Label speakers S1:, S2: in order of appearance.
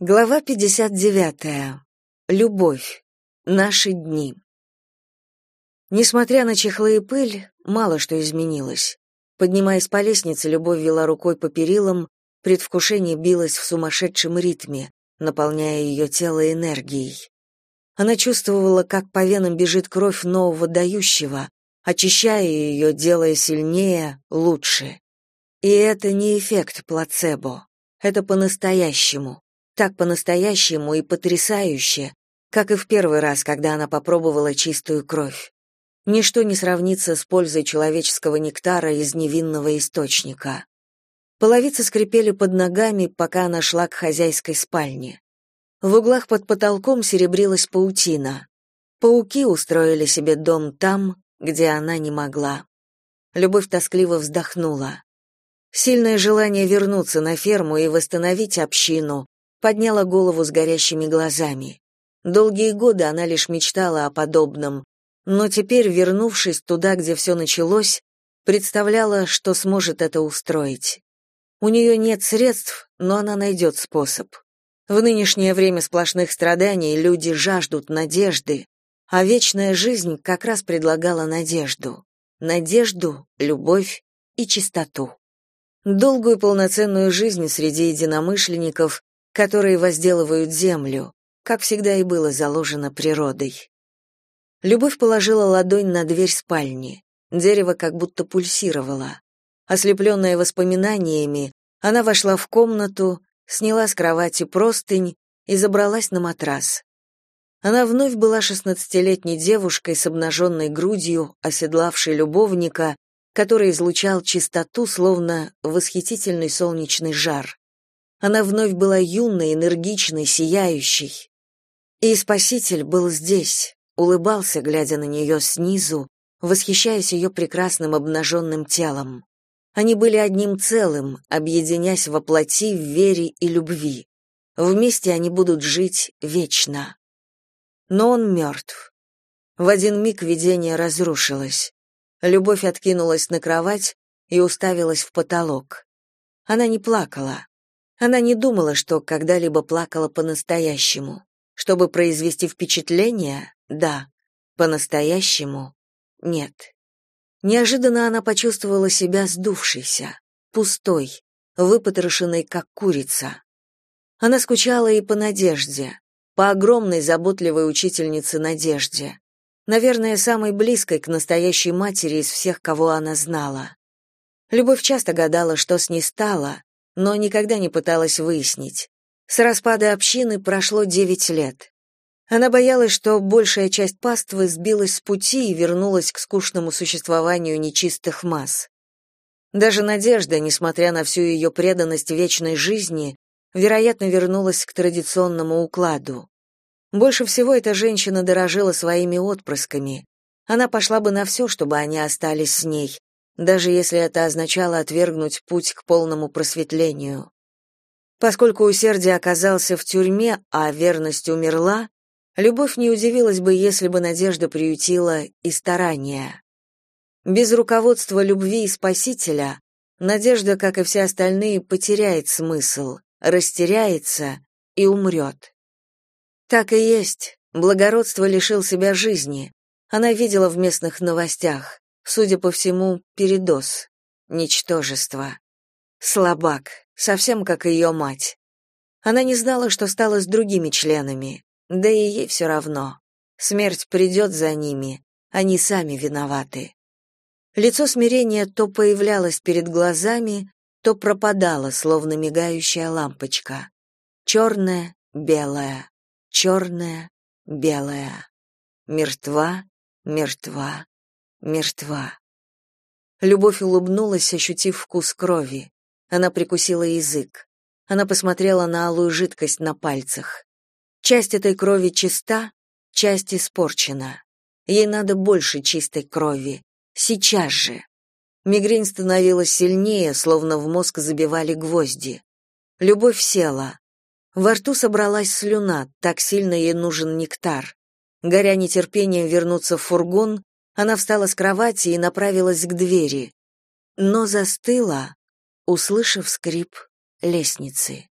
S1: Глава 59. Любовь. Наши дни. Несмотря на чехлы и пыль, мало что изменилось. Поднимаясь по лестнице, Любовь вела рукой по перилам, предвкушение билось в сумасшедшем ритме, наполняя ее тело энергией. Она чувствовала, как по венам бежит кровь нового дающего, очищая ее, делая сильнее, лучше. И это не эффект плацебо. Это по-настоящему так по-настоящему и потрясающе, как и в первый раз, когда она попробовала чистую кровь. Ничто не сравнится с пользой человеческого нектара из невинного источника. Половицы скрипели под ногами, пока она шла к хозяйской спальне. В углах под потолком серебрилась паутина. Пауки устроили себе дом там, где она не могла. Любовь тоскливо вздохнула. Сильное желание вернуться на ферму и восстановить общину подняла голову с горящими глазами. Долгие годы она лишь мечтала о подобном, но теперь, вернувшись туда, где все началось, представляла, что сможет это устроить. У нее нет средств, но она найдет способ. В нынешнее время сплошных страданий люди жаждут надежды, а вечная жизнь как раз предлагала надежду. Надежду, любовь и чистоту. Долгую полноценную жизнь среди единомышленников, которые возделывают землю, как всегда и было заложено природой. Любовь положила ладонь на дверь спальни. Дерево как будто пульсировало. Ослепленная воспоминаниями, она вошла в комнату, сняла с кровати простынь и забралась на матрас. Она вновь была шестнадцатилетней девушкой с обнаженной грудью, оседлавшей любовника, который излучал чистоту, словно восхитительный солнечный жар. Она вновь была юной, энергичной, сияющей. И Спаситель был здесь, улыбался, глядя на нее снизу, восхищаясь ее прекрасным обнаженным телом. Они были одним целым, объединясь во плоти, в вере и любви. Вместе они будут жить вечно. Но он мертв. В один миг видение разрушилось. Любовь откинулась на кровать и уставилась в потолок. Она не плакала. Она не думала, что когда-либо плакала по-настоящему. Чтобы произвести впечатление, да, по-настоящему, нет. Неожиданно она почувствовала себя сдувшейся, пустой, выпотрошенной, как курица. Она скучала и по Надежде, по огромной заботливой учительнице Надежде, наверное, самой близкой к настоящей матери из всех, кого она знала. Любовь часто гадала, что с ней стало, но никогда не пыталась выяснить. С распада общины прошло девять лет. Она боялась, что большая часть паствы сбилась с пути и вернулась к скучному существованию нечистых масс. Даже Надежда, несмотря на всю ее преданность вечной жизни, вероятно, вернулась к традиционному укладу. Больше всего эта женщина дорожила своими отпрысками. Она пошла бы на все, чтобы они остались с ней, даже если это означало отвергнуть путь к полному просветлению. Поскольку усердие оказался в тюрьме, а верность умерла, любовь не удивилась бы, если бы надежда приютила и старания. Без руководства любви и Спасителя надежда, как и все остальные, потеряет смысл, растеряется и умрет. Так и есть. Благородство лишил себя жизни. Она видела в местных новостях. Судя по всему, передоз. Ничтожество. Слабак, совсем как ее мать. Она не знала, что стало с другими членами, да и ей все равно. Смерть придет за ними, они сами виноваты. Лицо смирения то появлялось перед глазами, то пропадало, словно мигающая лампочка. Черное, белое, черное, белое. Мертва, мертва, мертва. Любовь улыбнулась, ощутив вкус крови. Она прикусила язык. Она посмотрела на алую жидкость на пальцах. Часть этой крови чиста, часть испорчена. Ей надо больше чистой крови. Сейчас же. Мигрень становилась сильнее, словно в мозг забивали гвозди. Любовь села. Во рту собралась слюна, так сильно ей нужен нектар. Горя нетерпением вернуться в фургон, она встала с кровати и направилась к двери, но застыла, услышав скрип лестницы.